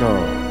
go.